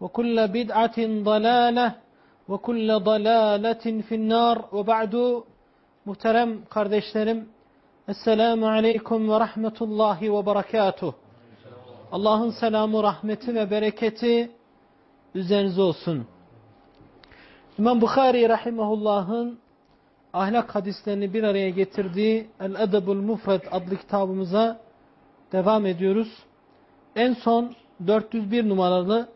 وكل بدعة ضلالة وكل ضلالة في النار وبعد muhterem kardeşlerim Esselamu Aleyküm ve Rahmetullahi ve Berekatuh Allah'ın selamı, rahmeti ve bereketi üzerinize olsun. İmam Bukhari Rahimahullah'ın ahlak hadislerini bir araya getirdiği El-Edebul Mufred adlı kitabımıza devam ediyoruz. En son 401 numaralı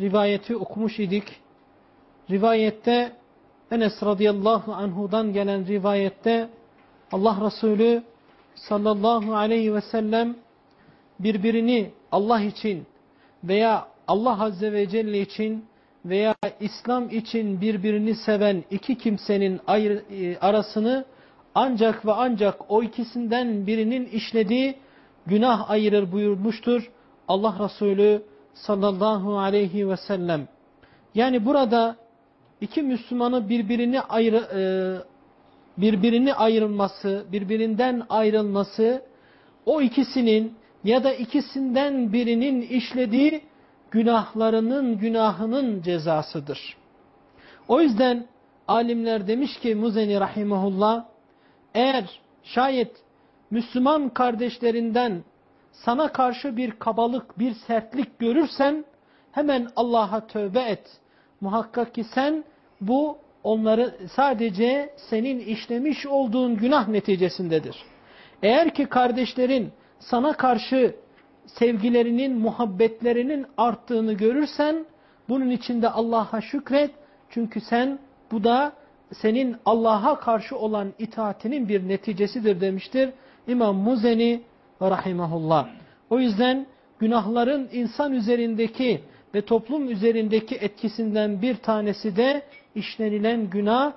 rivayeti okumuş idik. Rivayette Enes radıyallahu anhudan gelen rivayette Allah Resulü sallallahu aleyhi ve sellem birbirini Allah için veya Allah Azze ve Celle için veya İslam için birbirini seven iki kimsenin arasını ancak ve ancak o ikisinden birinin işlediği günah ayırır buyurmuştur Allah Resulü sallallahu aleyhi ve sellem. Yani burada iki Müslümanı birbirini ayrı, e, birbirini ayrılması, birbirinden ayrılması o ikisinin ya da ikisinden birinin işlediği günahlarının günahının cezasıdır. O yüzden alimler demiş ki Muzeni rahimahullah eğer şayet Müslüman kardeşlerinden sana karşı bir kabalık, bir sertlik görürsen hemen Allah'a tövbe et. Muhakkak ki sen bu onları sadece senin işlemiş olduğun günah neticesindedir. Eğer ki kardeşlerin sana karşı sevgilerinin, muhabbetlerinin arttığını görürsen bunun içinde Allah'a şükret. Çünkü sen bu da senin Allah'a karşı olan itaatinin bir neticesidir demiştir İmam Muzeni rahimahullah. O yüzden günahların insan üzerindeki ve toplum üzerindeki etkisinden bir tanesi de işlenilen günah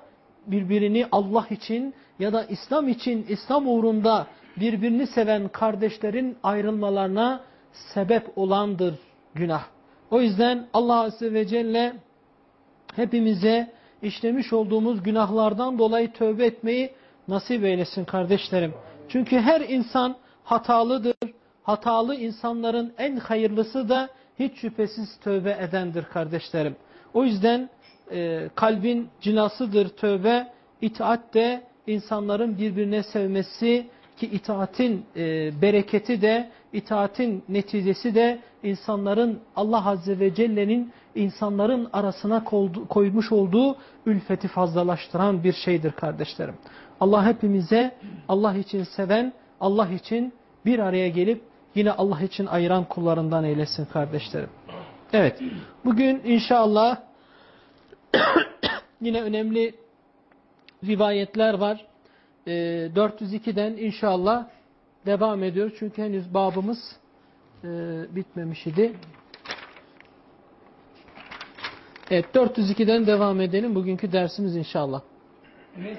birbirini Allah için ya da İslam için İslam uğrunda birbirini seven kardeşlerin ayrılmalarına sebep olandır günah. O yüzden Allah Azze ve Celle hepimize işlemiş olduğumuz günahlardan dolayı tövbe etmeyi nasip eylesin kardeşlerim. Çünkü her insan hatalıdır. Hatalı insanların en hayırlısı da hiç şüphesiz tövbe edendir kardeşlerim. O yüzden e, kalbin cinasıdır tövbe, itaat de insanların birbirine sevmesi ki itaatin e, bereketi de, itaatin neticesi de insanların Allah Azze ve Celle'nin insanların arasına koymuş olduğu ülfeti fazlalaştıran bir şeydir kardeşlerim. Allah hepimize Allah için seven, Allah için bir araya gelip yine Allah için ayıran kullarından eylesin kardeşlerim. Evet, bugün inşallah yine önemli rivayetler var. E, 402'den inşallah devam ediyor. Çünkü henüz babımız e, bitmemiş idi. Evet 402'den devam edelim bugünkü dersimiz inşallah. Enes,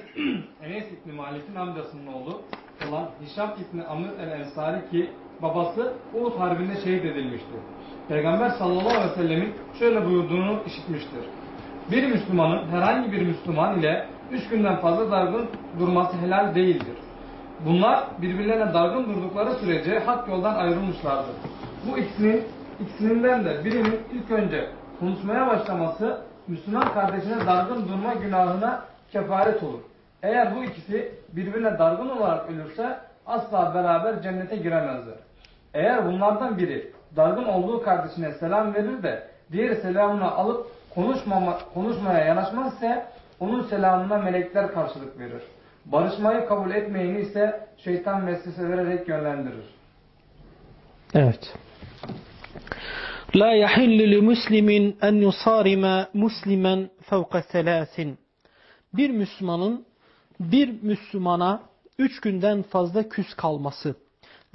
Enes İbni Malik'in amcasının oğlu olan Hişam İbni Amr el-Ensari ki babası Uhud Harbi'nde şehit edilmişti. Peygamber sallallahu aleyhi ve sellemin şöyle buyurduğunu işitmiştir. Bir Müslümanın herhangi bir Müslüman ile üç günden fazla dargın durması helal değildir. Bunlar birbirlerine dargın durdukları sürece hak yoldan ayrılmışlardır. Bu ikisinin, ikisinden de birinin ilk önce konuşmaya başlaması Müslüman kardeşine dargın durma günahına kefaret olur. Eğer bu ikisi birbirine dargın olarak ölürse asla beraber cennete giremezler. Eğer bunlardan biri dargın olduğu kardeşine selam verir de diğeri selamını alıp konuşmama, konuşmaya yanaşmazsa onun selamına melekler karşılık verir. Barışmayı kabul etmeyeni ise şeytan vesvese vererek yönlendirir. Evet. La yahillu li muslimin en yusarima muslimen fevka selasin. Bir Müslümanın bir Müslümana üç günden fazla küs kalması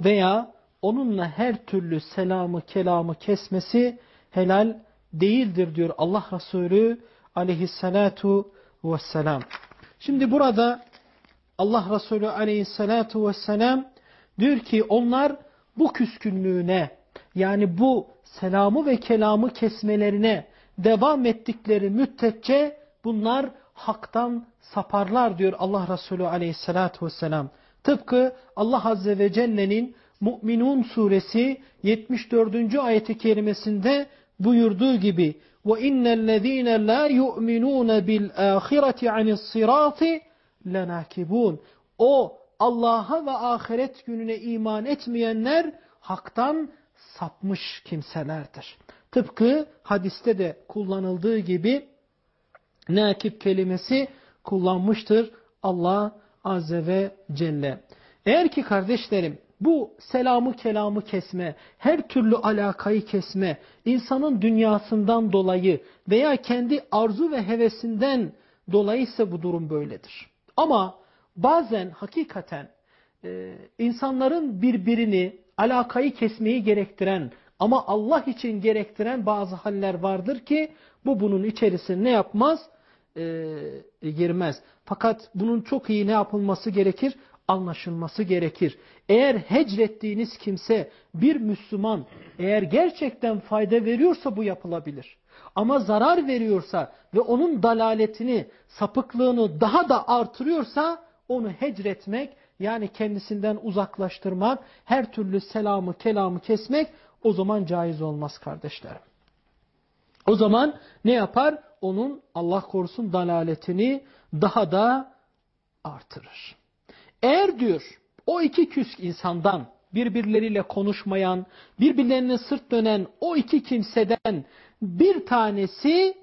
veya onunla her türlü selamı kelamı kesmesi helal değildir diyor Allah Resulü aleyhissalatu vesselam. Şimdi burada Allah Resulü aleyhissalatu vesselam diyor ki onlar bu küskünlüğüne yani bu selamı ve kelamı kesmelerine devam ettikleri müddetçe bunlar haktan saparlar diyor Allah Resulü aleyhissalatu vesselam. Tıpkı Allah Azze ve Celle'nin Mu'minun suresi 74. ayeti kerimesinde buyurduğu gibi وَاِنَّ الَّذ۪ينَ لَا يُؤْمِنُونَ بِالْآخِرَةِ عَنِ الصِّرَاطِ لَنَاكِبُونَ O Allah'a ve ahiret gününe iman etmeyenler haktan sapmış kimselerdir. Tıpkı hadiste de kullanıldığı gibi nakip kelimesi kullanmıştır Allah Azze ve Celle. Eğer ki kardeşlerim bu selamı kelamı kesme, her türlü alakayı kesme, insanın dünyasından dolayı veya kendi arzu ve hevesinden dolayı ise bu durum böyledir. Ama bazen hakikaten e, insanların birbirini alakayı kesmeyi gerektiren ama Allah için gerektiren bazı haller vardır ki bu bunun içerisine ne yapmaz? E, girmez. Fakat bunun çok iyi ne yapılması gerekir? Anlaşılması gerekir. Eğer hecrettiğiniz kimse bir Müslüman eğer gerçekten fayda veriyorsa bu yapılabilir. Ama zarar veriyorsa ve onun dalaletini, sapıklığını daha da artırıyorsa onu hecretmek yani kendisinden uzaklaştırmak, her türlü selamı, kelamı kesmek o zaman caiz olmaz kardeşlerim. O zaman ne yapar? Onun Allah korusun dalaletini daha da artırır. Eğer diyor o iki küsk insandan birbirleriyle konuşmayan, birbirlerine sırt dönen o iki kimseden bir tanesi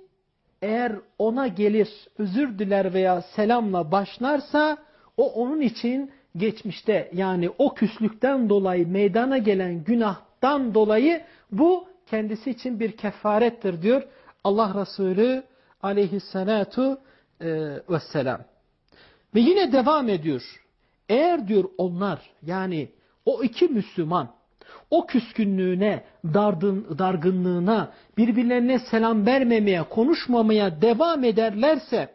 eğer ona gelir, özür diler veya selamla başlarsa o onun için geçmişte yani o küslükten dolayı meydana gelen günahtan dolayı bu kendisi için bir kefarettir diyor Allah Resulü aleyhissalatu e, vesselam. Ve yine devam ediyor. Eğer diyor onlar yani o iki Müslüman o küskünlüğüne, dardın, dargınlığına, birbirlerine selam vermemeye, konuşmamaya devam ederlerse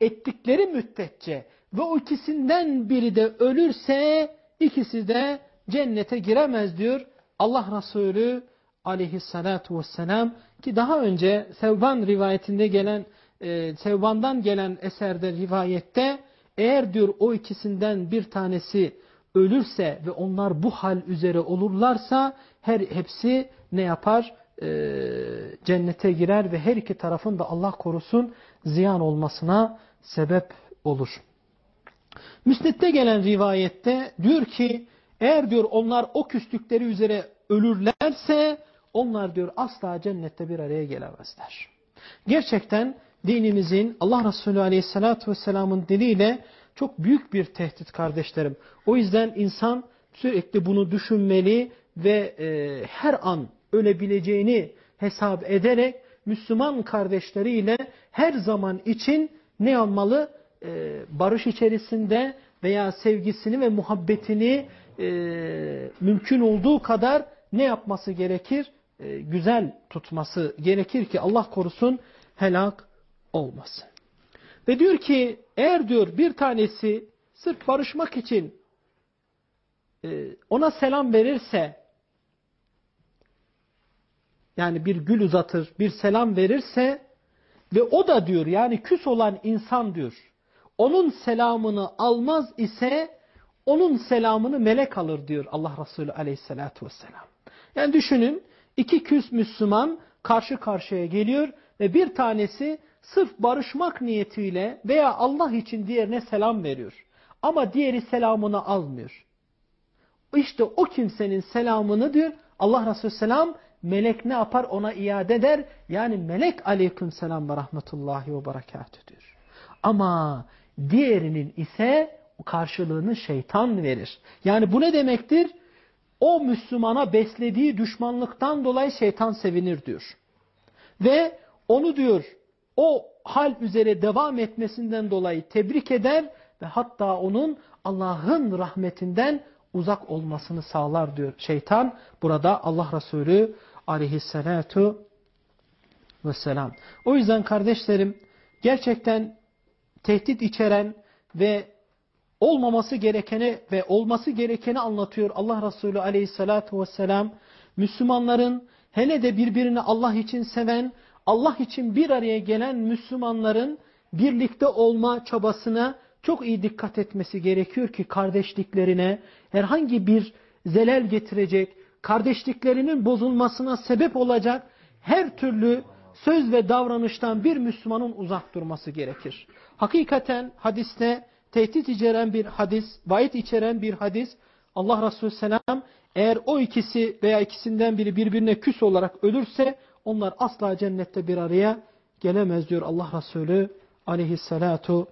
ettikleri müddetçe ve o ikisinden biri de ölürse ikisi de cennete giremez diyor Allah Resulü aleyhissalatu vesselam ki daha önce Sevban rivayetinde gelen e, Sevban'dan gelen eserde rivayette eğer diyor o ikisinden bir tanesi ölürse ve onlar bu hal üzere olurlarsa her hepsi ne yapar? E, cennete girer ve her iki tarafın da Allah korusun ziyan olmasına sebep olur. Müsnette gelen rivayette diyor ki eğer diyor onlar o küslükleri üzere ölürlerse onlar diyor asla cennette bir araya gelemezler. Gerçekten dinimizin Allah Resulü Aleyhisselatü Vesselam'ın diliyle çok büyük bir tehdit kardeşlerim. O yüzden insan sürekli bunu düşünmeli ve e, her an ölebileceğini hesap ederek Müslüman kardeşleriyle her zaman için ne yapmalı? E, barış içerisinde veya sevgisini ve muhabbetini e, mümkün olduğu kadar ne yapması gerekir? E, güzel tutması gerekir ki Allah korusun helak olmasın. Ve diyor ki eğer diyor bir tanesi sırf barışmak için e, ona selam verirse yani bir gül uzatır, bir selam verirse ve o da diyor yani küs olan insan diyor onun selamını almaz ise onun selamını melek alır diyor Allah Resulü aleyhissalatu vesselam. Yani düşünün iki küs Müslüman karşı karşıya geliyor ve bir tanesi sırf barışmak niyetiyle veya Allah için diğerine selam veriyor. Ama diğeri selamını almıyor. İşte o kimsenin selamını diyor Allah Resulü selam melek ne yapar ona iade eder. Yani melek aleyküm selam ve rahmetullahi ve berekatü diyor. Ama diğerinin ise karşılığını şeytan verir. Yani bu ne demektir? O Müslümana beslediği düşmanlıktan dolayı şeytan sevinir diyor. Ve onu diyor o hal üzere devam etmesinden dolayı tebrik eder ve hatta onun Allah'ın rahmetinden uzak olmasını sağlar diyor şeytan. Burada Allah Resulü aleyhissalatu vesselam. O yüzden kardeşlerim gerçekten tehdit içeren ve olmaması gerekeni ve olması gerekeni anlatıyor Allah Resulü aleyhissalatu vesselam. Müslümanların hele de birbirini Allah için seven, Allah için bir araya gelen Müslümanların birlikte olma çabasına çok iyi dikkat etmesi gerekiyor ki kardeşliklerine herhangi bir zelel getirecek, kardeşliklerinin bozulmasına sebep olacak her türlü söz ve davranıştan bir Müslümanın uzak durması gerekir. Hakikaten hadiste tehdit içeren bir hadis, vaid içeren bir hadis Allah Resulü Selam eğer o ikisi veya ikisinden biri birbirine küs olarak ölürse onlar asla cennette bir araya gelemez diyor Allah Resulü aleyhissalatu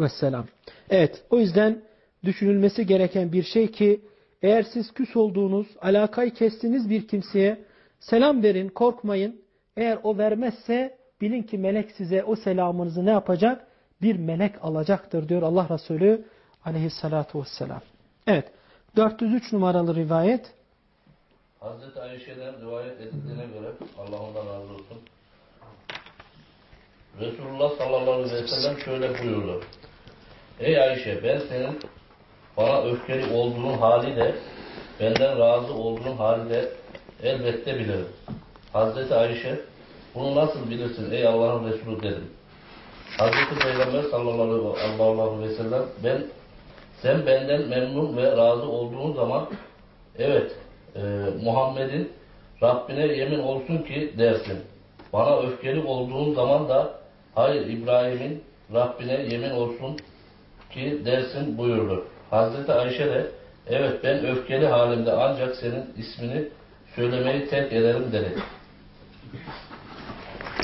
vesselam. Evet o yüzden düşünülmesi gereken bir şey ki eğer siz küs olduğunuz, alakayı kestiğiniz bir kimseye selam verin, korkmayın. Eğer o vermezse bilin ki melek size o selamınızı ne yapacak? Bir melek alacaktır diyor Allah Resulü aleyhissalatu vesselam. Evet 403 numaralı rivayet. Hazreti Ayşe'den rivayet edildiğine göre Allah ondan razı olsun. Resulullah sallallahu aleyhi ve sellem şöyle buyurdu. Ey Ayşe ben senin bana öfkeli olduğun haliyle benden razı olduğun haliyle elbette bilirim. Hazreti Ayşe bunu nasıl bilirsin ey Allah'ın Resulü dedim. Hazreti Peygamber sallallahu aleyhi ve sellem ben sen benden memnun ve razı olduğun zaman evet e, Muhammed'in Rabbine yemin olsun ki dersin. Bana öfkeli olduğun zaman da hayır İbrahim'in Rabbine yemin olsun ki dersin buyurdu. Hazreti Ayşe de evet ben öfkeli halimde ancak senin ismini söylemeyi terk ederim dedi.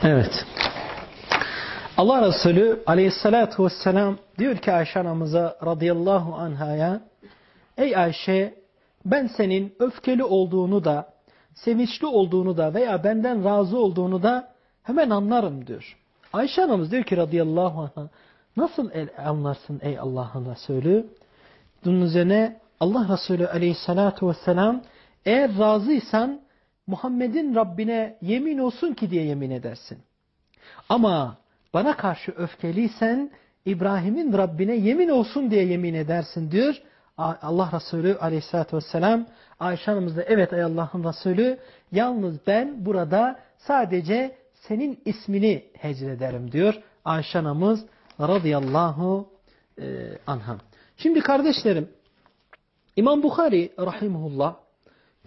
Evet. Allah Resulü aleyhissalatu vesselam diyor ki Ayşe anamıza radıyallahu anhaya Ey Ayşe ben senin öfkeli olduğunu da sevinçli olduğunu da veya benden razı olduğunu da hemen anlarım diyor. Ayşe anamız diyor ki radıyallahu anh'a nasıl anlarsın ey Allah'ın Resulü? Bunun üzerine Allah Resulü aleyhissalatu vesselam eğer razıysan Muhammed'in Rabbine yemin olsun ki diye yemin edersin. Ama bana karşı öfkeliysen İbrahim'in Rabbine yemin olsun diye yemin edersin diyor. Allah Resulü aleyhissalatü vesselam Ayşe Hanımız da evet ey Allah'ın Resulü yalnız ben burada sadece senin ismini hecrederim diyor Ayşe Hanımız radıyallahu e. Şimdi kardeşlerim İmam Bukhari rahimullah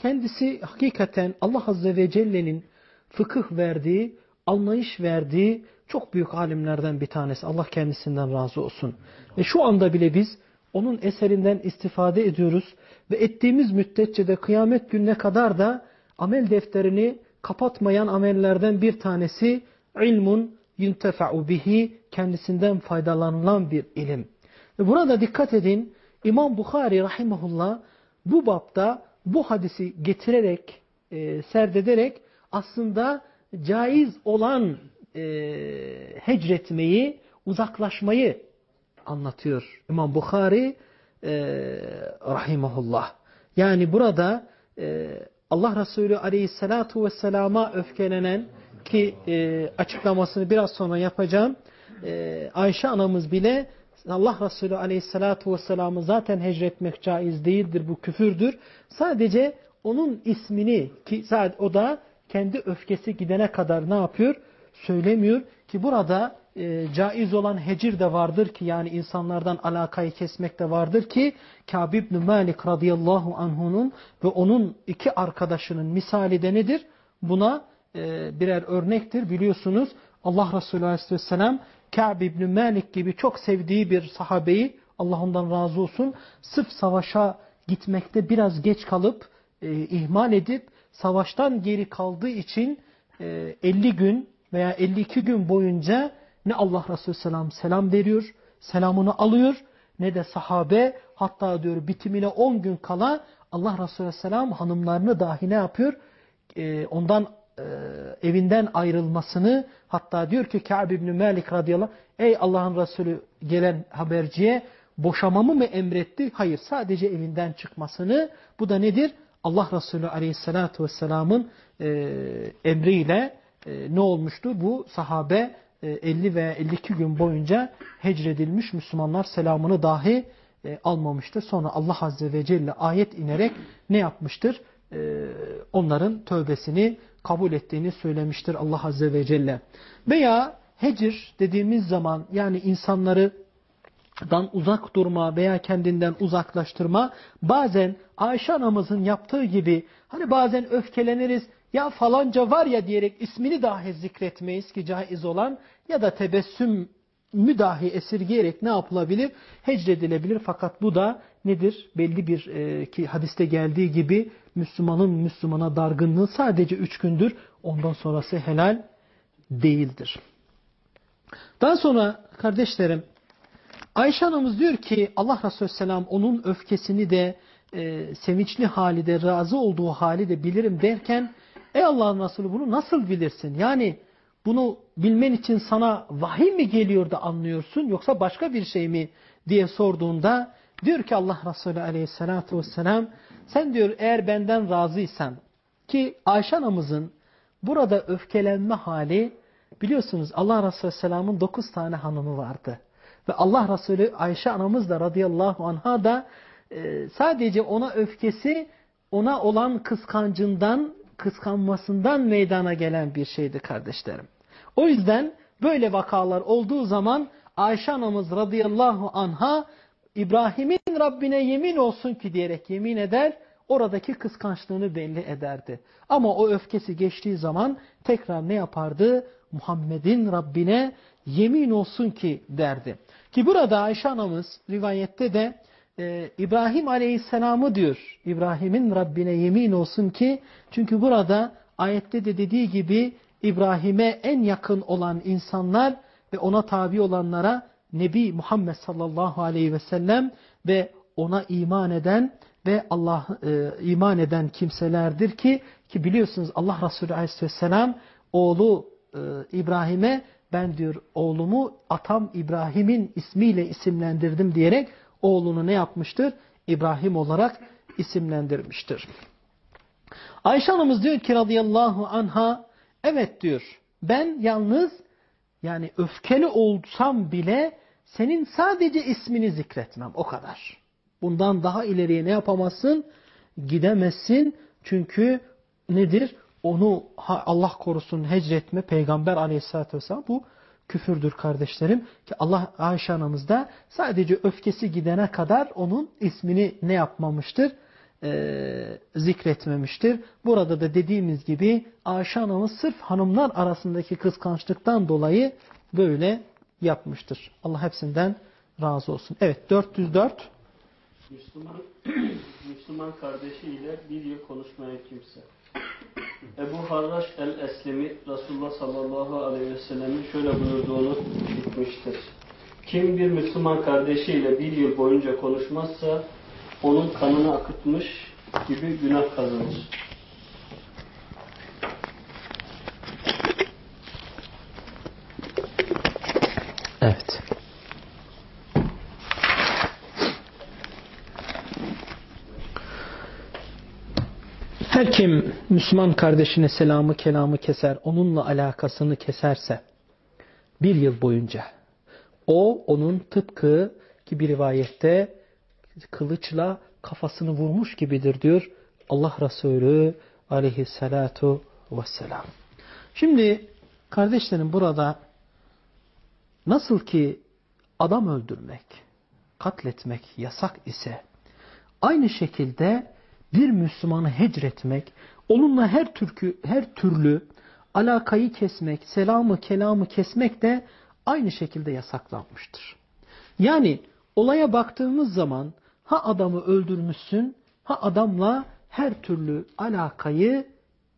kendisi hakikaten Allah Azze ve Celle'nin fıkıh verdiği, anlayış verdiği çok büyük alimlerden bir tanesi. Allah kendisinden razı olsun. Ve şu anda bile biz onun eserinden istifade ediyoruz ve ettiğimiz müddetçe de kıyamet gününe kadar da amel defterini kapatmayan amellerden bir tanesi ilmun yuntefa'u bihi kendisinden faydalanılan bir ilim. Ve burada dikkat edin İmam Bukhari rahimahullah bu bapta bu hadisi getirerek, e, serdederek aslında caiz olan e, hecretmeyi, uzaklaşmayı anlatıyor İmam Bukhari e, rahimahullah. Yani burada e, Allah Resulü aleyhissalatu vesselama öfkelenen ki e, açıklamasını biraz sonra yapacağım. E, Ayşe anamız bile Allah Resulü aleyhissalatu vesselam'ı zaten hecretmek caiz değildir, bu küfürdür. Sadece onun ismini ki o da kendi öfkesi gidene kadar ne yapıyor? Söylemiyor ki burada e, caiz olan hecir de vardır ki yani insanlardan alakayı kesmek de vardır ki Kâb ibn Malik radıyallahu anhunun ve onun iki arkadaşının misali de nedir? Buna e, birer örnektir. Biliyorsunuz Allah Resulü aleyhisselam Kâb ibn Malik gibi çok sevdiği bir sahabeyi Allah ondan razı olsun sırf savaşa gitmekte biraz geç kalıp e, ihmal edip savaştan geri kaldığı için e, 50 gün veya 52 gün boyunca ne Allah Resulü Selam selam veriyor, selamını alıyor ne de sahabe hatta diyor bitimine 10 gün kala Allah Resulü Selam hanımlarını dahi ne yapıyor? Ee, ondan e, evinden ayrılmasını hatta diyor ki Ka'b ibn Malik radıyallahu ey Allah'ın Resulü gelen haberciye boşamamı mı emretti? Hayır sadece evinden çıkmasını bu da nedir? Allah Resulü aleyhissalatu vesselamın e, emriyle e, ne olmuştur? Bu sahabe 50 e, veya 52 gün boyunca hecredilmiş Müslümanlar selamını dahi e, almamıştır. Sonra Allah Azze ve Celle ayet inerek ne yapmıştır? E, onların tövbesini kabul ettiğini söylemiştir Allah Azze ve Celle. Veya hecir dediğimiz zaman yani insanları dan uzak durma veya kendinden uzaklaştırma bazen Ayşe anamızın yaptığı gibi hani bazen öfkeleniriz ya falanca var ya diyerek ismini dahi zikretmeyiz ki caiz olan ya da tebessüm müdahi esirgeyerek ne yapılabilir? Hecredilebilir fakat bu da nedir? Belli bir e, ki hadiste geldiği gibi Müslümanın Müslümana dargınlığı sadece üç gündür. Ondan sonrası helal değildir. Daha sonra kardeşlerim Ayşe Hanımız diyor ki Allah Resulü Selam onun öfkesini de e, sevinçli hali de razı olduğu hali de bilirim derken Ey Allah'ın Resulü bunu nasıl bilirsin? Yani bunu bilmen için sana vahiy mi geliyor da anlıyorsun yoksa başka bir şey mi diye sorduğunda diyor ki Allah Resulü aleyhissalatu vesselam sen diyor eğer benden razıysan ki Ayşe anamızın burada öfkelenme hali biliyorsunuz Allah Resulü Selam'ın dokuz tane hanımı vardı. Ve Allah Resulü Ayşe anamız da radıyallahu anha da e, sadece ona öfkesi ona olan kıskancından kıskanmasından meydana gelen bir şeydi kardeşlerim. O yüzden böyle vakalar olduğu zaman Ayşe anamız radıyallahu anha İbrahim'in Rabbine yemin olsun ki diyerek yemin eder, oradaki kıskançlığını belli ederdi. Ama o öfkesi geçtiği zaman tekrar ne yapardı? Muhammed'in Rabbine yemin olsun ki derdi. Ki burada Ayşe anamız rivayette de e, İbrahim Aleyhisselam'ı diyor. İbrahim'in Rabbine yemin olsun ki çünkü burada ayette de dediği gibi İbrahim'e en yakın olan insanlar ve ona tabi olanlara Nebi Muhammed sallallahu aleyhi ve sellem ve ona iman eden ve Allah e, iman eden kimselerdir ki ki biliyorsunuz Allah Resulü aleyhisselam oğlu e, İbrahim'e ben diyor oğlumu atam İbrahim'in ismiyle isimlendirdim diyerek oğlunu ne yapmıştır? İbrahim olarak isimlendirmiştir. Ayşe Hanımız diyor ki radıyallahu anha evet diyor ben yalnız yani öfkeli olsam bile senin sadece ismini zikretmem o kadar. Bundan daha ileriye ne yapamazsın? Gidemezsin çünkü nedir? Onu Allah korusun hecretme peygamber aleyhissalatü vesselam bu küfürdür kardeşlerim. Ki Allah Ayşe anamız da sadece öfkesi gidene kadar onun ismini ne yapmamıştır? Ee, zikretmemiştir. Burada da dediğimiz gibi Ayşe anamız sırf hanımlar arasındaki kıskançlıktan dolayı böyle yapmıştır. Allah hepsinden razı olsun. Evet 404 Müslüman, Müslüman kardeşiyle bir yıl konuşmayan kimse. Ebu Harraş el-Eslemi Resulullah sallallahu aleyhi ve sellemin şöyle buyurduğunu gitmiştir. Kim bir Müslüman kardeşiyle bir yıl boyunca konuşmazsa onun kanını akıtmış gibi günah kazanır. Kim Müslüman kardeşine selamı kelamı keser, onunla alakasını keserse bir yıl boyunca o onun tıpkı ki bir rivayette kılıçla kafasını vurmuş gibidir diyor Allah Resulü aleyhissalatu vesselam. Şimdi kardeşlerim burada nasıl ki adam öldürmek, katletmek yasak ise aynı şekilde bir Müslümanı hecretmek, onunla her türkü, her türlü alakayı kesmek, selamı, kelamı kesmek de aynı şekilde yasaklanmıştır. Yani olaya baktığımız zaman ha adamı öldürmüşsün, ha adamla her türlü alakayı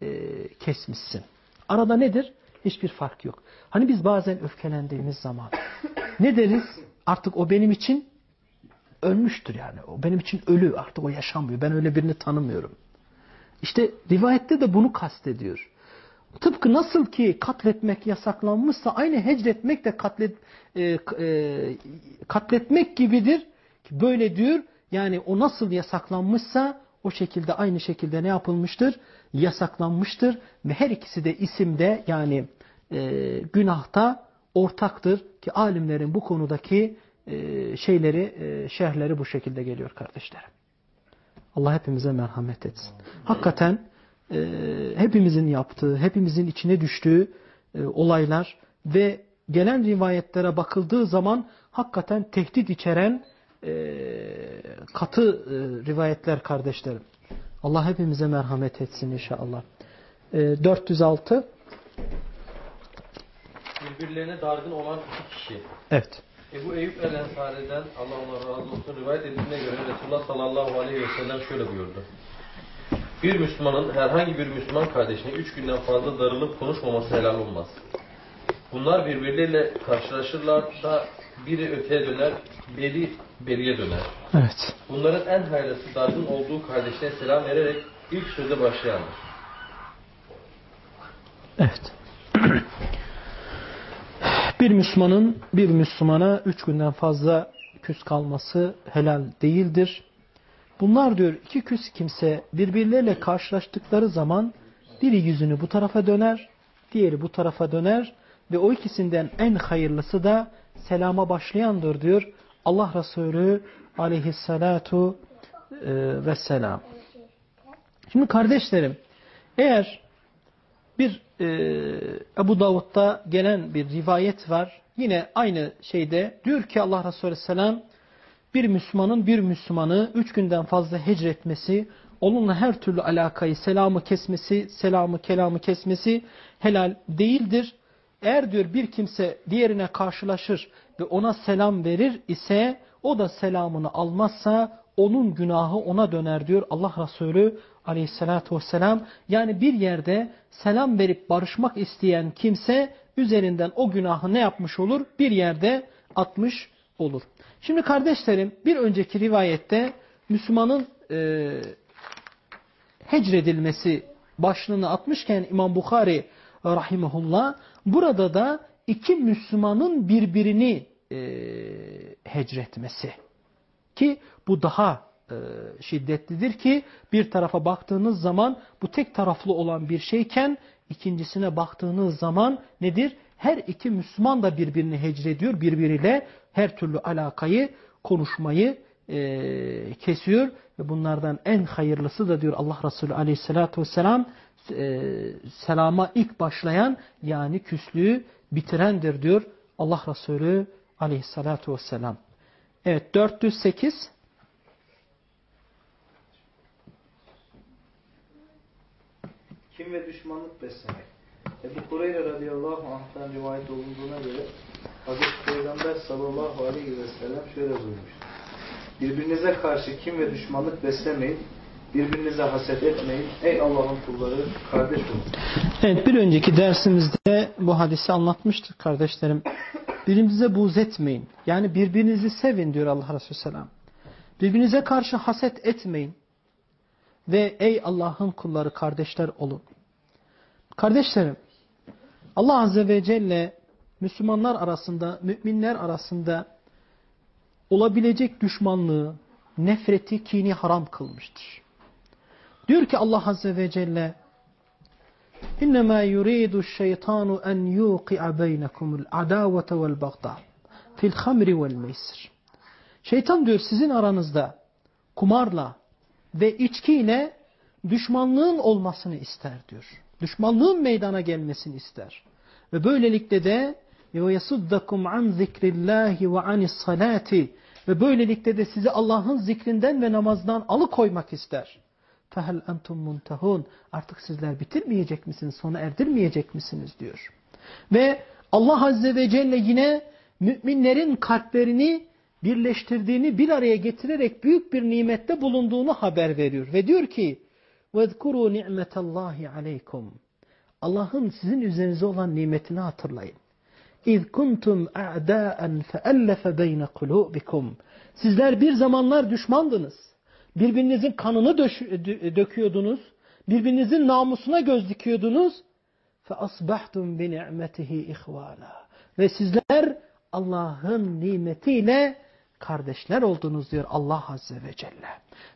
e, kesmişsin. Arada nedir? Hiçbir fark yok. Hani biz bazen öfkelendiğimiz zaman ne deriz? Artık o benim için ölmüştür yani. O benim için ölü. Artık o yaşamıyor. Ben öyle birini tanımıyorum. İşte rivayette de bunu kastediyor. Tıpkı nasıl ki katletmek yasaklanmışsa aynı hecretmek de katlet, e, e, katletmek gibidir. Böyle diyor yani o nasıl yasaklanmışsa o şekilde aynı şekilde ne yapılmıştır? Yasaklanmıştır ve her ikisi de isimde yani e, günahta ortaktır ki alimlerin bu konudaki şeyleri, e, şerhleri bu şekilde geliyor kardeşlerim. Allah hepimize merhamet etsin. Hakikaten e, hepimizin yaptığı, hepimizin içine düştüğü e, olaylar ve gelen rivayetlere bakıldığı zaman hakikaten tehdit içeren katı rivayetler kardeşlerim. Allah hepimize merhamet etsin inşallah. E, 406 Birbirlerine dargın olan iki kişi. Evet. Ebu Eyüp el Ensari'den Allah ona razı olsun rivayet edildiğine göre Resulullah sallallahu aleyhi ve sellem şöyle buyurdu. Bir Müslümanın herhangi bir Müslüman kardeşine üç günden fazla darılıp konuşmaması helal olmaz. Bunlar birbirleriyle karşılaşırlar da biri öteye döner, biri beriye döner. Evet. Bunların en hayırlısı dargın olduğu kardeşine selam vererek ilk söze başlayandır. Evet. Bir Müslümanın bir Müslümana üç günden fazla küs kalması helal değildir. Bunlar diyor iki küs kimse birbirleriyle karşılaştıkları zaman biri yüzünü bu tarafa döner, diğeri bu tarafa döner ve o ikisinden en hayırlısı da selama başlayandır diyor Allah Resulü aleyhissalatu e, vesselam. Şimdi kardeşlerim eğer bir e, Ebu Davud'da gelen bir rivayet var. Yine aynı şeyde diyor ki Allah Resulü Selam bir Müslümanın bir Müslümanı üç günden fazla hecretmesi, onunla her türlü alakayı, selamı kesmesi, selamı, kelamı kesmesi helal değildir. Eğer diyor bir kimse diğerine karşılaşır ve ona selam verir ise o da selamını almazsa onun günahı ona döner diyor Allah Resulü aleyhissalatü vesselam. Yani bir yerde selam verip barışmak isteyen kimse üzerinden o günahı ne yapmış olur? Bir yerde atmış olur. Şimdi kardeşlerim bir önceki rivayette Müslümanın e, hecredilmesi başlığını atmışken İmam Bukhari rahimahullah burada da iki Müslümanın birbirini e, hecretmesi. Ki bu daha e, şiddetlidir ki bir tarafa baktığınız zaman bu tek taraflı olan bir şeyken ikincisine baktığınız zaman nedir? Her iki Müslüman da birbirini hecrediyor. Birbiriyle her türlü alakayı, konuşmayı e, kesiyor. Ve bunlardan en hayırlısı da diyor Allah Resulü aleyhissalatü vesselam e, selama ilk başlayan yani küslüğü bitirendir diyor Allah Resulü aleyhissalatü vesselam. Evet 408 Kim ve düşmanlık beslemek. Ebu Hureyre radıyallahu anh'tan rivayet olunduğuna göre Hazreti Peygamber sallallahu aleyhi ve sellem şöyle buyurmuştur. Birbirinize karşı kim ve düşmanlık beslemeyin, birbirinize haset etmeyin. Ey Allah'ın kulları kardeş olun. Evet bir önceki dersimizde bu hadisi anlatmıştık kardeşlerim. Birbirinize buğz etmeyin. Yani birbirinizi sevin diyor Allah Resulü Selam. Birbirinize karşı haset etmeyin. Ve ey Allah'ın kulları kardeşler olun. Kardeşlerim Allah Azze ve Celle Müslümanlar arasında, müminler arasında olabilecek düşmanlığı, nefreti, kini haram kılmıştır. Diyor ki Allah Azze ve Celle İnnemâ yuridu şeytanu en yuqi'a beynekumul adavete vel bagda fil hamri vel meysir. Şeytan diyor sizin aranızda kumarla ve içkiyle düşmanlığın olmasını ister diyor. Düşmanlığın meydana gelmesini ister. Ve böylelikle de yasuddakum an zikrillahi ve anis salati ve böylelikle de sizi Allah'ın zikrinden ve namazdan alıkoymak ister. Fehel entum muntahun. Artık sizler bitirmeyecek misiniz? Sona erdirmeyecek misiniz? diyor. Ve Allah Azze ve Celle yine müminlerin kalplerini birleştirdiğini bir araya getirerek büyük bir nimette bulunduğunu haber veriyor. Ve diyor ki وَذْكُرُوا نِعْمَةَ اللّٰهِ عَلَيْكُمْ Allah'ın sizin üzerinize olan nimetini hatırlayın. اِذْ كُنْتُمْ اَعْدَاءً فَأَلَّفَ بَيْنَ قُلُوبِكُمْ Sizler bir zamanlar düşmandınız. Birbirinizin kanını döküyordunuz. Birbirinizin namusuna göz dikiyordunuz. فَأَصْبَحْتُمْ بِنِعْمَتِهِ اِخْوَانًا Ve sizler Allah'ın nimetiyle kardeşler oldunuz diyor Allah Azze ve Celle.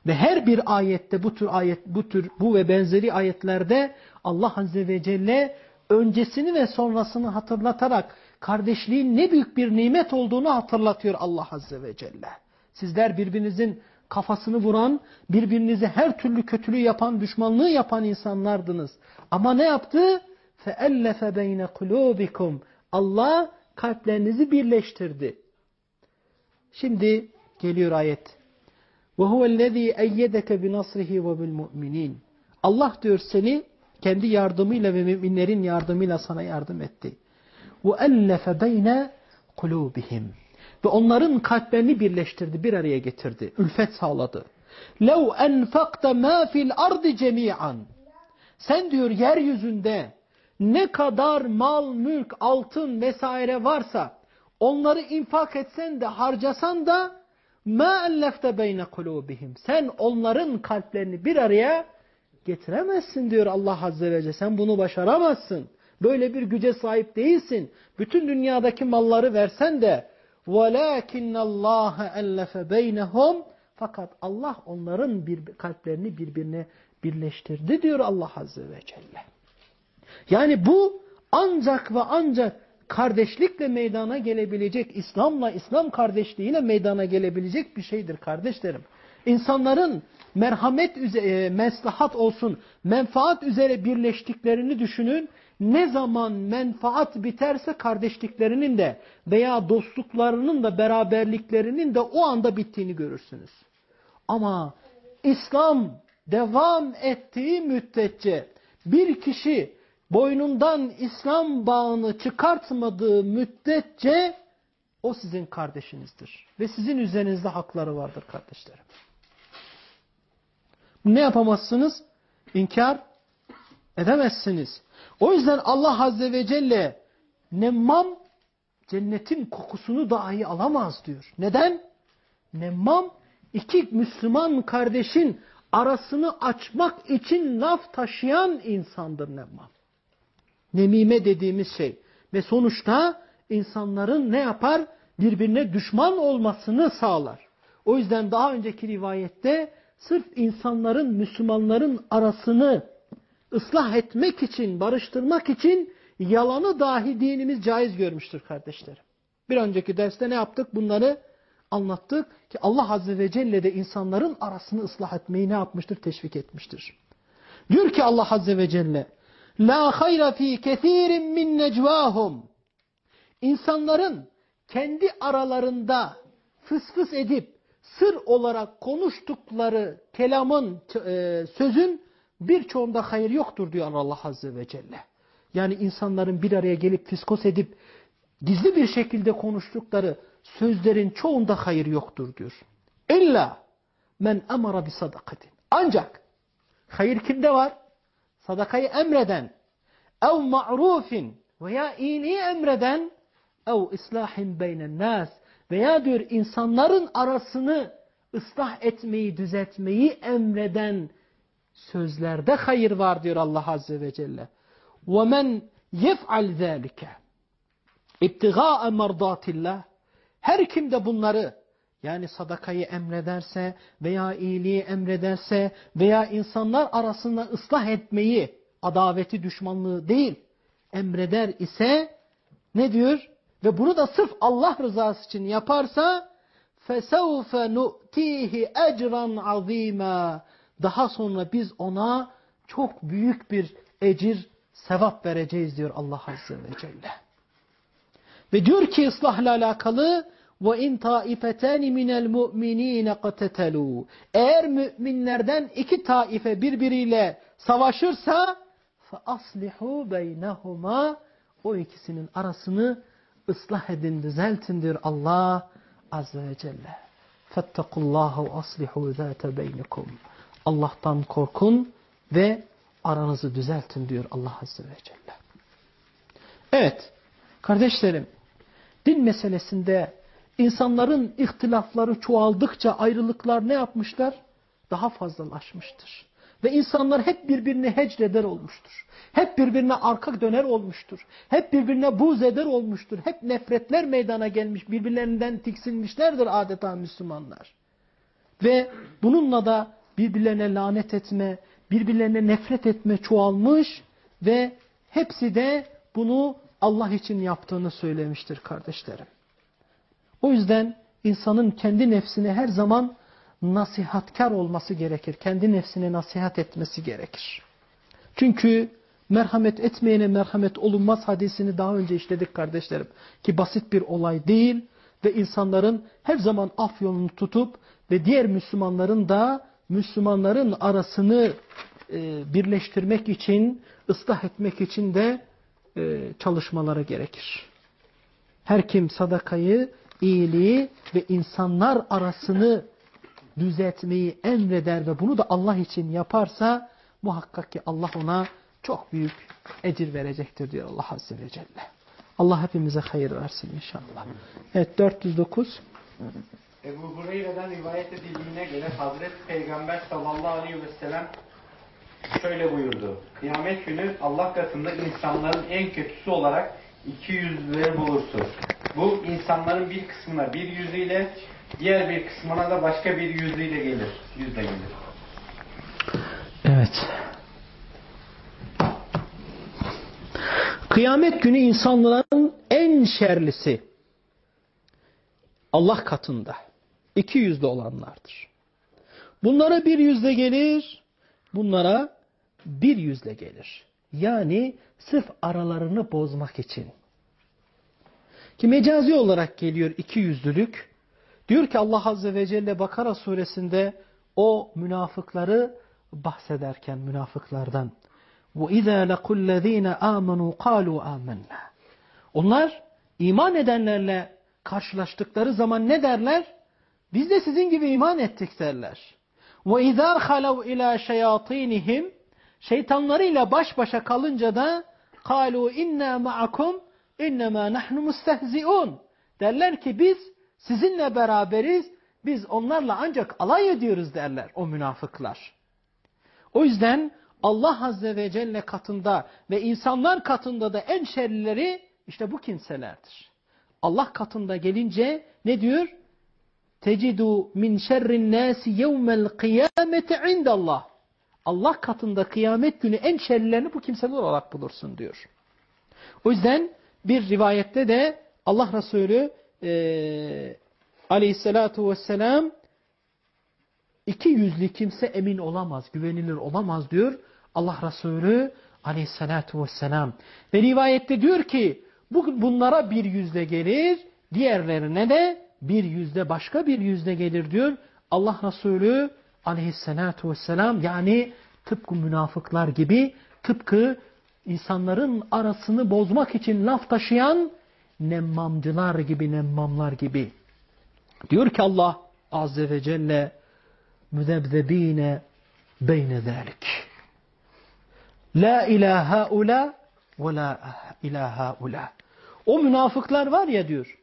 Ve her bir ayette bu tür ayet bu tür bu ve benzeri ayetlerde Allah Azze ve Celle öncesini ve sonrasını hatırlatarak kardeşliğin ne büyük bir nimet olduğunu hatırlatıyor Allah Azze ve Celle. Sizler birbirinizin kafasını vuran, birbirinize her türlü kötülüğü yapan, düşmanlığı yapan insanlardınız. Ama ne yaptı? فَاَلَّفَ بَيْنَ قُلُوبِكُمْ Allah kalplerinizi birleştirdi. Şimdi geliyor ayet. وَهُوَ الَّذ۪ي اَيَّدَكَ بِنَصْرِهِ وَبِالْمُؤْمِنِينَ Allah diyor seni kendi yardımıyla ve müminlerin yardımıyla sana yardım etti. وَاَلَّفَ بَيْنَ قُلُوبِهِمْ Ve onların kalplerini birleştirdi, bir araya getirdi. Ülfet sağladı. لَوْ اَنْفَقْتَ مَا فِي الْأَرْضِ جَمِيعًا Sen diyor yeryüzünde ne kadar mal, mülk, altın vesaire varsa onları infak etsen de harcasan da ma ellefte beyne kulubihim. Sen onların kalplerini bir araya getiremezsin diyor Allah Azze ve Celle. Sen bunu başaramazsın. Böyle bir güce sahip değilsin. Bütün dünyadaki malları versen de وَلَاكِنَّ اللّٰهَ اَلَّفَ بَيْنَهُمْ Fakat Allah onların bir, kalplerini birbirine birleştirdi diyor Allah Azze ve Celle. Yani bu ancak ve ancak kardeşlikle meydana gelebilecek, İslam'la, İslam kardeşliğiyle meydana gelebilecek bir şeydir kardeşlerim. İnsanların merhamet üzere, meslahat olsun, menfaat üzere birleştiklerini düşünün. Ne zaman menfaat biterse kardeşliklerinin de veya dostluklarının da beraberliklerinin de o anda bittiğini görürsünüz. Ama İslam devam ettiği müddetçe bir kişi boynundan İslam bağını çıkartmadığı müddetçe o sizin kardeşinizdir. Ve sizin üzerinizde hakları vardır kardeşlerim. Ne yapamazsınız? İnkar edemezsiniz. O yüzden Allah Azze ve Celle nemmam cennetin kokusunu dahi alamaz diyor. Neden? Nemmam iki Müslüman kardeşin arasını açmak için laf taşıyan insandır nemmam. Nemime dediğimiz şey. Ve sonuçta insanların ne yapar? Birbirine düşman olmasını sağlar. O yüzden daha önceki rivayette sırf insanların, Müslümanların arasını ıslah etmek için, barıştırmak için yalanı dahi dinimiz caiz görmüştür kardeşlerim. Bir önceki derste ne yaptık? Bunları anlattık ki Allah Azze ve Celle de insanların arasını ıslah etmeyi ne yapmıştır? Teşvik etmiştir. Diyor ki Allah Azze ve Celle La hayra fi kethirin min necvahum. İnsanların kendi aralarında fıs fıs edip sır olarak konuştukları kelamın, e, sözün birçoğunda hayır yoktur diyor Allah Azze ve Celle. Yani insanların bir araya gelip fiskos edip gizli bir şekilde konuştukları sözlerin çoğunda hayır yoktur diyor. İlla men emara bi sadakatin. Ancak hayır kimde var? sadakayı emreden, ev ma'rufin veya iyiliği emreden, ev islahin beynen nas veya diyor insanların arasını ıslah etmeyi, düzeltmeyi emreden sözlerde hayır var diyor Allah Azze ve Celle. وَمَنْ يَفْعَلْ ذَٰلِكَ اِبْتِغَاءَ مَرْضَاتِ اللّٰهِ Her kim de bunları yani sadakayı emrederse veya iyiliği emrederse veya insanlar arasında ıslah etmeyi, adaveti, düşmanlığı değil emreder ise ne diyor? Ve bunu da sırf Allah rızası için yaparsa فَسَوْفَ نُؤْتِيهِ اَجْرًا عَظ۪يمًا daha sonra biz ona çok büyük bir ecir, sevap vereceğiz diyor Allah Azze ve Celle. Ve diyor ki ıslahla alakalı in taifetani minel mu'minine qatatalu. Eğer müminlerden iki taife birbiriyle savaşırsa aslihu beynehuma o ikisinin arasını ıslah edin, düzeltin diyor Allah azze ve celle. Fettekullaha ve aslihu zâte beynikum. Allah'tan korkun ve aranızı düzeltin diyor Allah azze ve celle. Evet kardeşlerim din meselesinde insanların ihtilafları çoğaldıkça ayrılıklar ne yapmışlar? Daha fazlalaşmıştır. Ve insanlar hep birbirine hecreder olmuştur. Hep birbirine arka döner olmuştur. Hep birbirine buz eder olmuştur. Hep nefretler meydana gelmiş. Birbirlerinden tiksinmişlerdir adeta Müslümanlar. Ve bununla da birbirlerine lanet etme, birbirlerine nefret etme çoğalmış ve hepsi de bunu Allah için yaptığını söylemiştir kardeşlerim. O yüzden insanın kendi nefsine her zaman nasihatkar olması gerekir. Kendi nefsine nasihat etmesi gerekir. Çünkü merhamet etmeyene merhamet olunmaz hadisini daha önce işledik kardeşlerim. Ki basit bir olay değil ve insanların her zaman af yolunu tutup ve diğer Müslümanların da Müslümanların arasını e, birleştirmek için, ıslah etmek için de e, çalışmalara gerekir. Her kim sadakayı, iyiliği ve insanlar arasını düzeltmeyi emreder ve bunu da Allah için yaparsa muhakkak ki Allah ona çok büyük ecir verecektir diyor Allah Azze ve Celle. Allah hepimize hayır versin inşallah. Evet 409. Ebu Hureyre'den rivayet edildiğine göre Hazreti Peygamber sallallahu aleyhi ve sellem şöyle buyurdu. Kıyamet günü Allah katında insanların en kötüsü olarak iki yüzlüleri bulursunuz. Bu insanların bir kısmına bir yüzüyle, diğer bir kısmına da başka bir yüzüyle gelir. Yüzle gelir. Evet. Kıyamet günü insanların en şerlisi Allah katında iki yüzde olanlardır. Bunlara bir yüzle gelir, bunlara bir yüzle gelir. Yani sırf aralarını bozmak için. Ki mecazi olarak geliyor iki yüzlülük. Diyor ki Allah Azze ve Celle Bakara suresinde o münafıkları bahsederken münafıklardan. وَاِذَا لَقُوا الَّذ۪ينَ آمَنُوا قَالُوا آمَنَّا Onlar iman edenlerle karşılaştıkları zaman ne derler? Biz de sizin gibi iman ettik derler. وَاِذَا خَلَوْا اِلَى شَيَاطِينِهِمْ Şeytanlarıyla baş başa kalınca da قَالُوا اِنَّا مَعَكُمْ اِنَّمَا نَحْنُ مُسْتَهْزِئُونَ Derler ki biz sizinle beraberiz, biz onlarla ancak alay ediyoruz derler o münafıklar. O yüzden Allah Azze ve Celle katında ve insanlar katında da en şerlileri işte bu kimselerdir. Allah katında gelince ne diyor? Tecidu min şerrin nasi yevmel kıyameti indallah. Allah katında kıyamet günü en şerlilerini bu kimseler olarak bulursun diyor. O yüzden bir rivayette de Allah Resulü e, aleyhissalatu vesselam iki yüzlü kimse emin olamaz, güvenilir olamaz diyor Allah Resulü aleyhissalatu vesselam. Ve rivayette diyor ki bu, bunlara bir yüzde gelir, diğerlerine de bir yüzde başka bir yüzde gelir diyor. Allah Resulü aleyhissalatu vesselam yani tıpkı münafıklar gibi tıpkı insanların arasını bozmak için laf taşıyan nemmamcılar gibi nemmamlar gibi. Diyor ki Allah Azze ve Celle müzebzebine beyne zalik. La ilaha ula ve la ilaha ula. O münafıklar var ya diyor.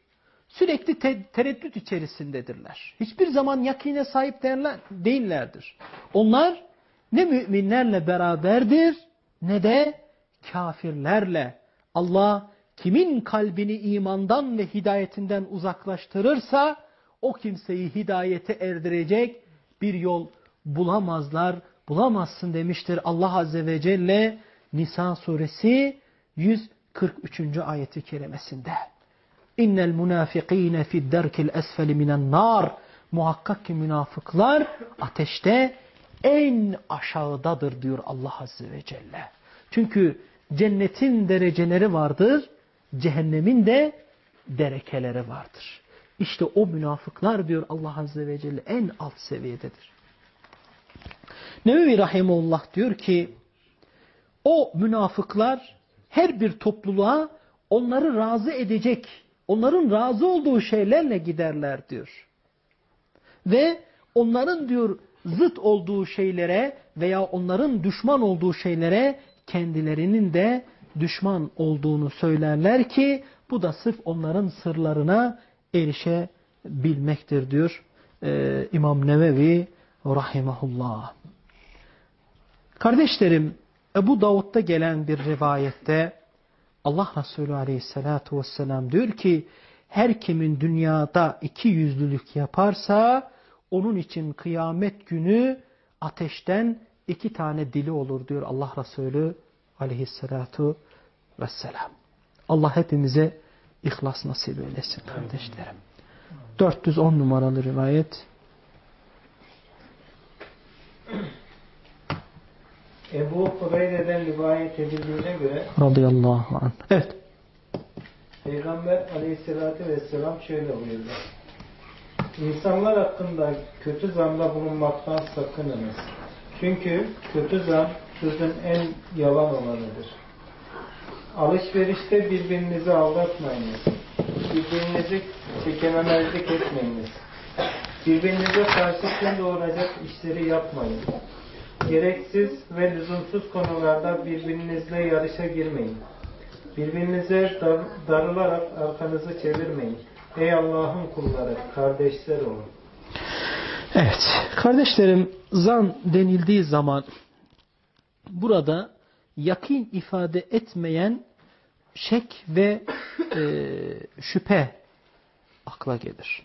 Sürekli te tereddüt içerisindedirler. Hiçbir zaman yakine sahip derler, değillerdir. Onlar ne müminlerle beraberdir ne de kafirlerle. Allah kimin kalbini imandan ve hidayetinden uzaklaştırırsa o kimseyi hidayete erdirecek bir yol bulamazlar, bulamazsın demiştir Allah Azze ve Celle Nisa suresi 143. ayeti kerimesinde. İnnel münafikîne fid derkil esfeli minen nar. Muhakkak ki münafıklar ateşte en aşağıdadır diyor Allah Azze ve Celle. Çünkü cennetin dereceleri vardır, cehennemin de derekeleri vardır. İşte o münafıklar diyor Allah Azze ve Celle en alt seviyededir. Nevevi Rahimullah diyor ki o münafıklar her bir topluluğa onları razı edecek, onların razı olduğu şeylerle giderler diyor. Ve onların diyor zıt olduğu şeylere veya onların düşman olduğu şeylere kendilerinin de düşman olduğunu söylerler ki bu da sırf onların sırlarına erişebilmektir diyor ee, İmam Nevevi rahimahullah. Kardeşlerim Ebu Davud'da gelen bir rivayette Allah Resulü aleyhissalatu vesselam diyor ki her kimin dünyada iki yüzlülük yaparsa onun için kıyamet günü ateşten iki tane dili olur diyor Allah Resulü aleyhissalatu vesselam. Allah hepimize ihlas nasip eylesin kardeşlerim. 410 numaralı rivayet. Ebu Hureyre'den rivayet edildiğine göre Radıyallahu anh. Evet. Peygamber aleyhissalatü vesselam şöyle buyurdu. İnsanlar hakkında kötü zanda bulunmaktan sakınınız. Çünkü kötü zan sözün en yalan olanıdır. Alışverişte birbirinizi aldatmayınız. Birbirinizi çekememezlik etmeyiniz. Birbirinize karşı kin doğuracak işleri yapmayın. Gereksiz ve lüzumsuz konularda birbirinizle yarışa girmeyin. Birbirinize dar, darılarak arkanızı çevirmeyin. Ey Allah'ın kulları, kardeşler olun. Evet. Kardeşlerim zan denildiği zaman burada yakin ifade etmeyen şek ve e, şüphe akla gelir.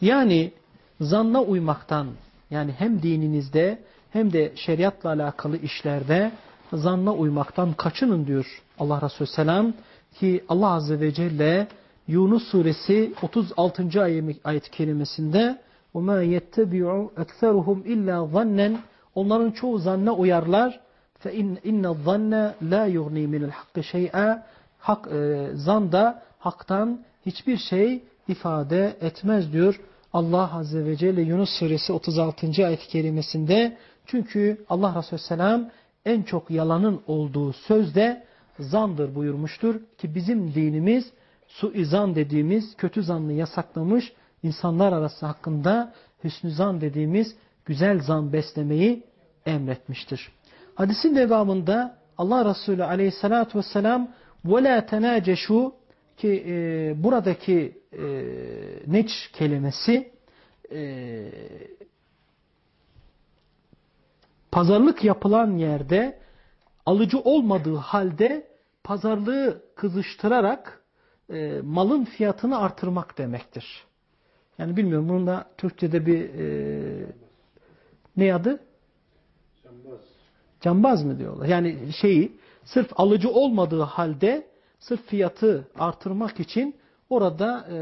Yani zanna uymaktan yani hem dininizde hem de şeriatla alakalı işlerde zanna uymaktan kaçının diyor Allah Resulü Selam ki Allah Azze ve Celle Yunus suresi 36. ayet kelimesinde وَمَا يَتَّبِعُ اَكْثَرُهُمْ اِلَّا ظَنَّنْ Onların çoğu zanna uyarlar. فَاِنَّ الظَّنَّ لَا يُغْنِي مِنَ الْحَقِّ شَيْئًا Hak, e, zan da haktan hiçbir şey ifade etmez diyor Allah Azze ve Celle Yunus suresi 36. ayet kelimesinde. Çünkü Allah Resulü Selam en çok yalanın olduğu sözde zandır buyurmuştur. Ki bizim dinimiz suizan dediğimiz kötü zanlı yasaklamış insanlar arası hakkında hüsnü zan dediğimiz güzel zan beslemeyi emretmiştir. Hadisin devamında Allah Resulü aleyhissalatü vesselam وَلَا تَنَاجَشُوا ki e, buradaki e, neç kelimesi e, pazarlık yapılan yerde alıcı olmadığı halde pazarlığı kızıştırarak e, malın fiyatını artırmak demektir. Yani bilmiyorum bunun da Türkçe'de bir e, ne adı? Cambaz. Cambaz mı diyorlar? Yani şeyi sırf alıcı olmadığı halde sırf fiyatı artırmak için orada e,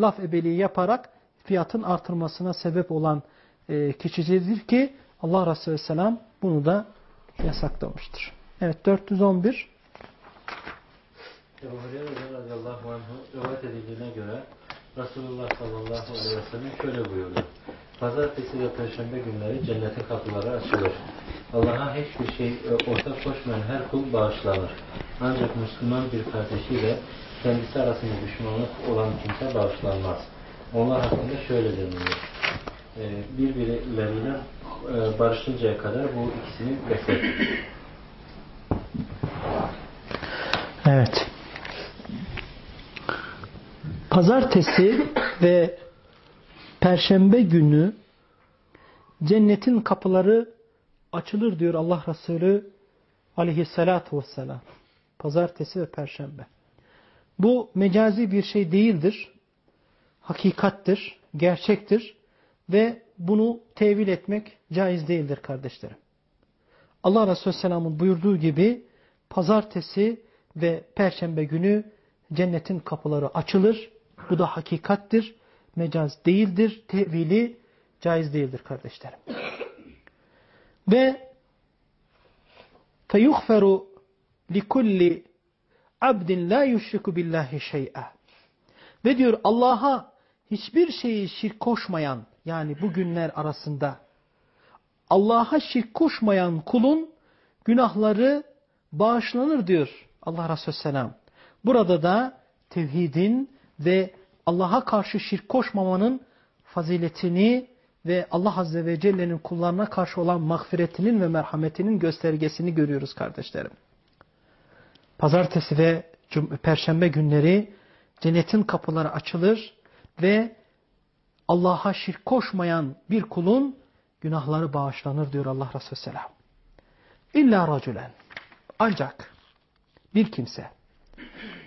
laf ebeliği yaparak fiyatın artırmasına sebep olan e, kişidir ki Allah Resulü Selam bunu da yasaklamıştır. Evet 411 Ebu Hureyre radıyallahu anh'ı rivayet edildiğine göre Resulullah sallallahu aleyhi ve sellem şöyle buyurdu. Pazartesi ve Perşembe günleri cennetin kapıları açılır. Allah'a hiçbir şey ortak koşmayan her kul bağışlanır. Ancak Müslüman bir kardeşiyle kendisi arasında düşmanlık olan kimse bağışlanmaz. Onlar hakkında şöyle deniliyor. Birbirleriyle barışıncaya kadar bu ikisini bekletin. Evet. Pazartesi ve Perşembe günü cennetin kapıları açılır diyor Allah Resulü aleyhissalatu vesselam. Pazartesi ve Perşembe. Bu mecazi bir şey değildir. Hakikattir, gerçektir ve bunu tevil etmek caiz değildir kardeşlerim. Allah Resulü Selam'ın buyurduğu gibi pazartesi ve perşembe günü cennetin kapıları açılır. Bu da hakikattir, mecaz değildir, tevili caiz değildir kardeşlerim. Ve feyughferu likulli abdin la yushriku billahi şey'a. Ve diyor Allah'a hiçbir şeyi şirk koşmayan yani bu günler arasında Allah'a şirk koşmayan kulun günahları bağışlanır diyor Allah Resulü Selam. Burada da tevhidin ve Allah'a karşı şirk koşmamanın faziletini ve Allah Azze ve Celle'nin kullarına karşı olan mağfiretinin ve merhametinin göstergesini görüyoruz kardeşlerim. Pazartesi ve Perşembe günleri cennetin kapıları açılır ve Allah'a şirk koşmayan bir kulun günahları bağışlanır diyor Allah Resulü Selam. İlla racülen. Ancak bir kimse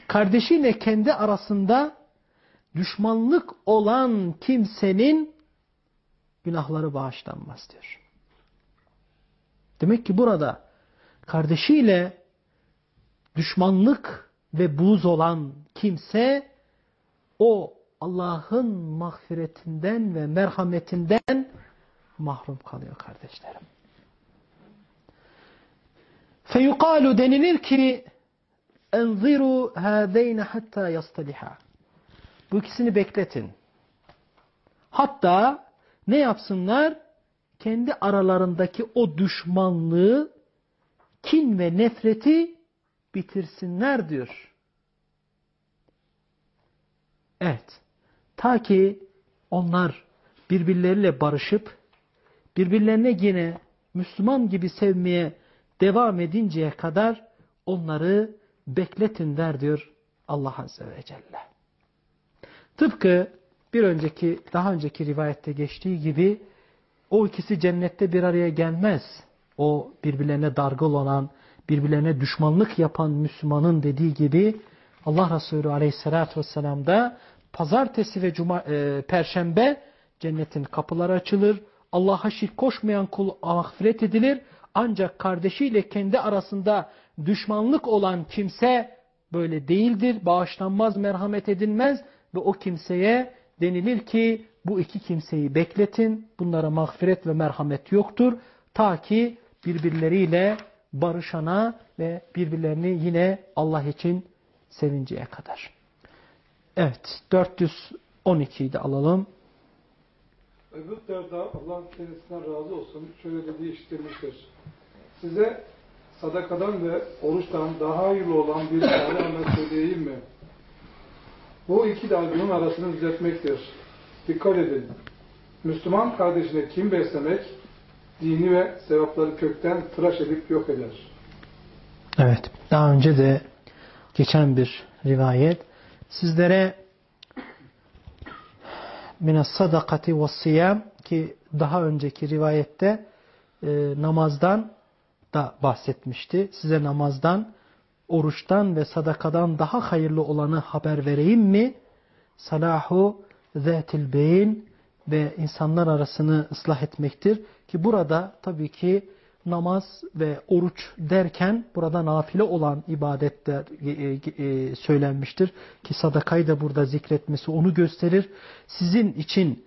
kardeşiyle kendi arasında düşmanlık olan kimsenin günahları bağışlanmaz diyor. Demek ki burada kardeşiyle düşmanlık ve buz olan kimse o Allah'ın mağfiretinden ve merhametinden mahrum kalıyor kardeşlerim. Feyukalu denilir ki enziru hâzeyne hatta yastaliha. Bu ikisini bekletin. Hatta ne yapsınlar? Kendi aralarındaki o düşmanlığı, kin ve nefreti bitirsinler diyor. Evet. Ta ki onlar birbirleriyle barışıp birbirlerine yine Müslüman gibi sevmeye devam edinceye kadar onları bekletin der diyor Allah Azze ve Celle. Tıpkı bir önceki, daha önceki rivayette geçtiği gibi o ikisi cennette bir araya gelmez. O birbirlerine dargıl olan, birbirlerine düşmanlık yapan Müslümanın dediği gibi Allah Resulü Aleyhisselatü Vesselam da pazartesi ve cuma, e, perşembe cennetin kapıları açılır. Allah'a şirk koşmayan kul mağfiret edilir. Ancak kardeşiyle kendi arasında düşmanlık olan kimse böyle değildir. Bağışlanmaz, merhamet edilmez ve o kimseye denilir ki bu iki kimseyi bekletin. Bunlara mağfiret ve merhamet yoktur. Ta ki birbirleriyle barışana ve birbirlerini yine Allah için sevinceye kadar. Evet 412'yi de alalım. Ebu Derda Allah kendisinden razı olsun şöyle dediği işittirmiştir. Size sadakadan ve oruçtan daha hayırlı olan bir salih amel söyleyeyim mi? Bu iki dalgının arasını düzeltmektir. Dikkat edin. Müslüman kardeşine kim beslemek, dini ve sevapları kökten tıraş edip yok eder. Evet. Daha önce de geçen bir rivayet. Sizlere minas sadakati ve siyam ki daha önceki rivayette e, namazdan da bahsetmişti. Size namazdan, oruçtan ve sadakadan daha hayırlı olanı haber vereyim mi? Salahu zâtil beyin ve insanlar arasını ıslah etmektir. Ki burada tabii ki namaz ve oruç derken burada nafile olan ibadetler e, e, söylenmiştir. Ki sadakayı da burada zikretmesi onu gösterir. Sizin için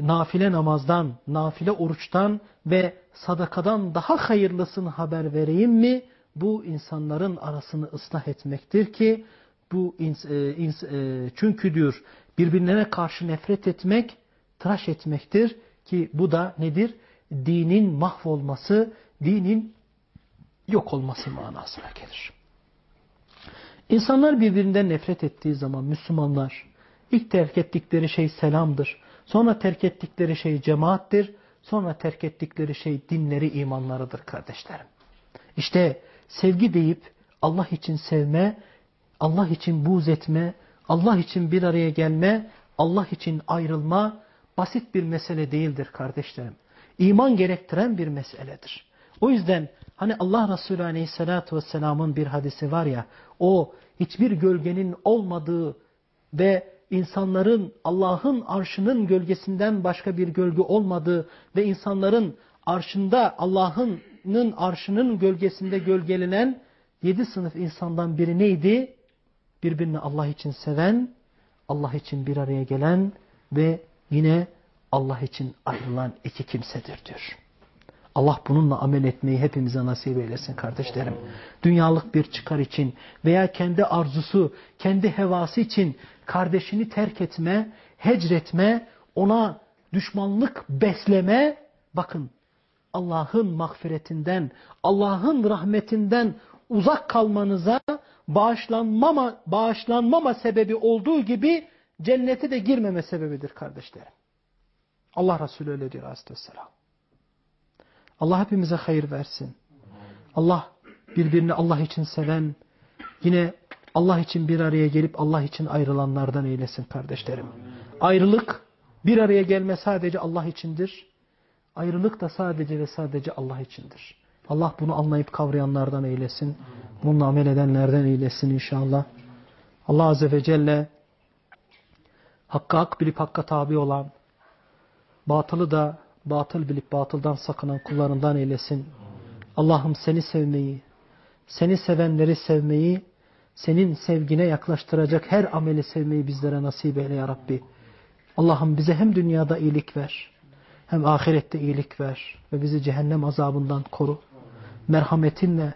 nafile namazdan, nafile oruçtan ve sadakadan daha hayırlısını haber vereyim mi? Bu insanların arasını ıslah etmektir ki bu ins, e, ins, e, çünkü diyor birbirlerine karşı nefret etmek tıraş etmektir ki bu da nedir? Dinin mahvolması, dinin yok olması manasına gelir. İnsanlar birbirinden nefret ettiği zaman Müslümanlar ilk terk ettikleri şey selamdır. Sonra terk ettikleri şey cemaattir. Sonra terk ettikleri şey dinleri, imanlarıdır kardeşlerim. İşte sevgi deyip Allah için sevme, Allah için buğz etme, Allah için bir araya gelme, Allah için ayrılma basit bir mesele değildir kardeşlerim. İman gerektiren bir meseledir. O yüzden hani Allah Resulü Aleyhisselatü Vesselam'ın bir hadisi var ya, o hiçbir gölgenin olmadığı ve insanların Allah'ın arşının gölgesinden başka bir gölge olmadığı ve insanların arşında Allah'ın arşının gölgesinde gölgelenen yedi sınıf insandan biri neydi? Birbirini Allah için seven, Allah için bir araya gelen ve yine Allah için ayrılan iki kimsedir diyor. Allah bununla amel etmeyi hepimize nasip eylesin kardeşlerim. Dünyalık bir çıkar için veya kendi arzusu, kendi hevası için kardeşini terk etme, hecretme, ona düşmanlık besleme, bakın Allah'ın mağfiretinden, Allah'ın rahmetinden uzak kalmanıza bağışlanmama, bağışlanmama sebebi olduğu gibi cennete de girmeme sebebidir kardeşlerim. Allah Resulü öyle diyor aleyhisselam. Allah hepimize hayır versin. Allah birbirini Allah için seven, yine Allah için bir araya gelip Allah için ayrılanlardan eylesin kardeşlerim. Ayrılık bir araya gelme sadece Allah içindir. Ayrılık da sadece ve sadece Allah içindir. Allah bunu anlayıp kavrayanlardan eylesin. Bununla amel edenlerden eylesin inşallah. Allah Azze ve Celle hakka hak bilip hakka tabi olan, batılı da batıl bilip batıldan sakınan kullarından eylesin. Allah'ım seni sevmeyi, seni sevenleri sevmeyi, senin sevgine yaklaştıracak her ameli sevmeyi bizlere nasip eyle ya Rabbi. Allah'ım bize hem dünyada iyilik ver, hem ahirette iyilik ver ve bizi cehennem azabından koru. Merhametinle,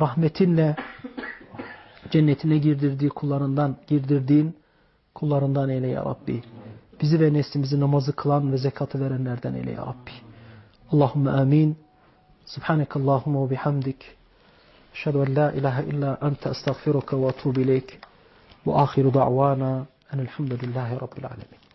rahmetinle cennetine girdirdiği kullarından, girdirdiğin kullarından eyle ya Rabbi. Bizi ve neslimizi namazı kılan ve zekatı verenlerden eyle ya Rabbi. Allahümme amin. Subhaneke Allahümme ve bihamdik. Eşhedü en la ilahe illa ente estağfiruka ve atubu ileyk. Ve ahiru da'vana enelhamdülillahi rabbil alemin.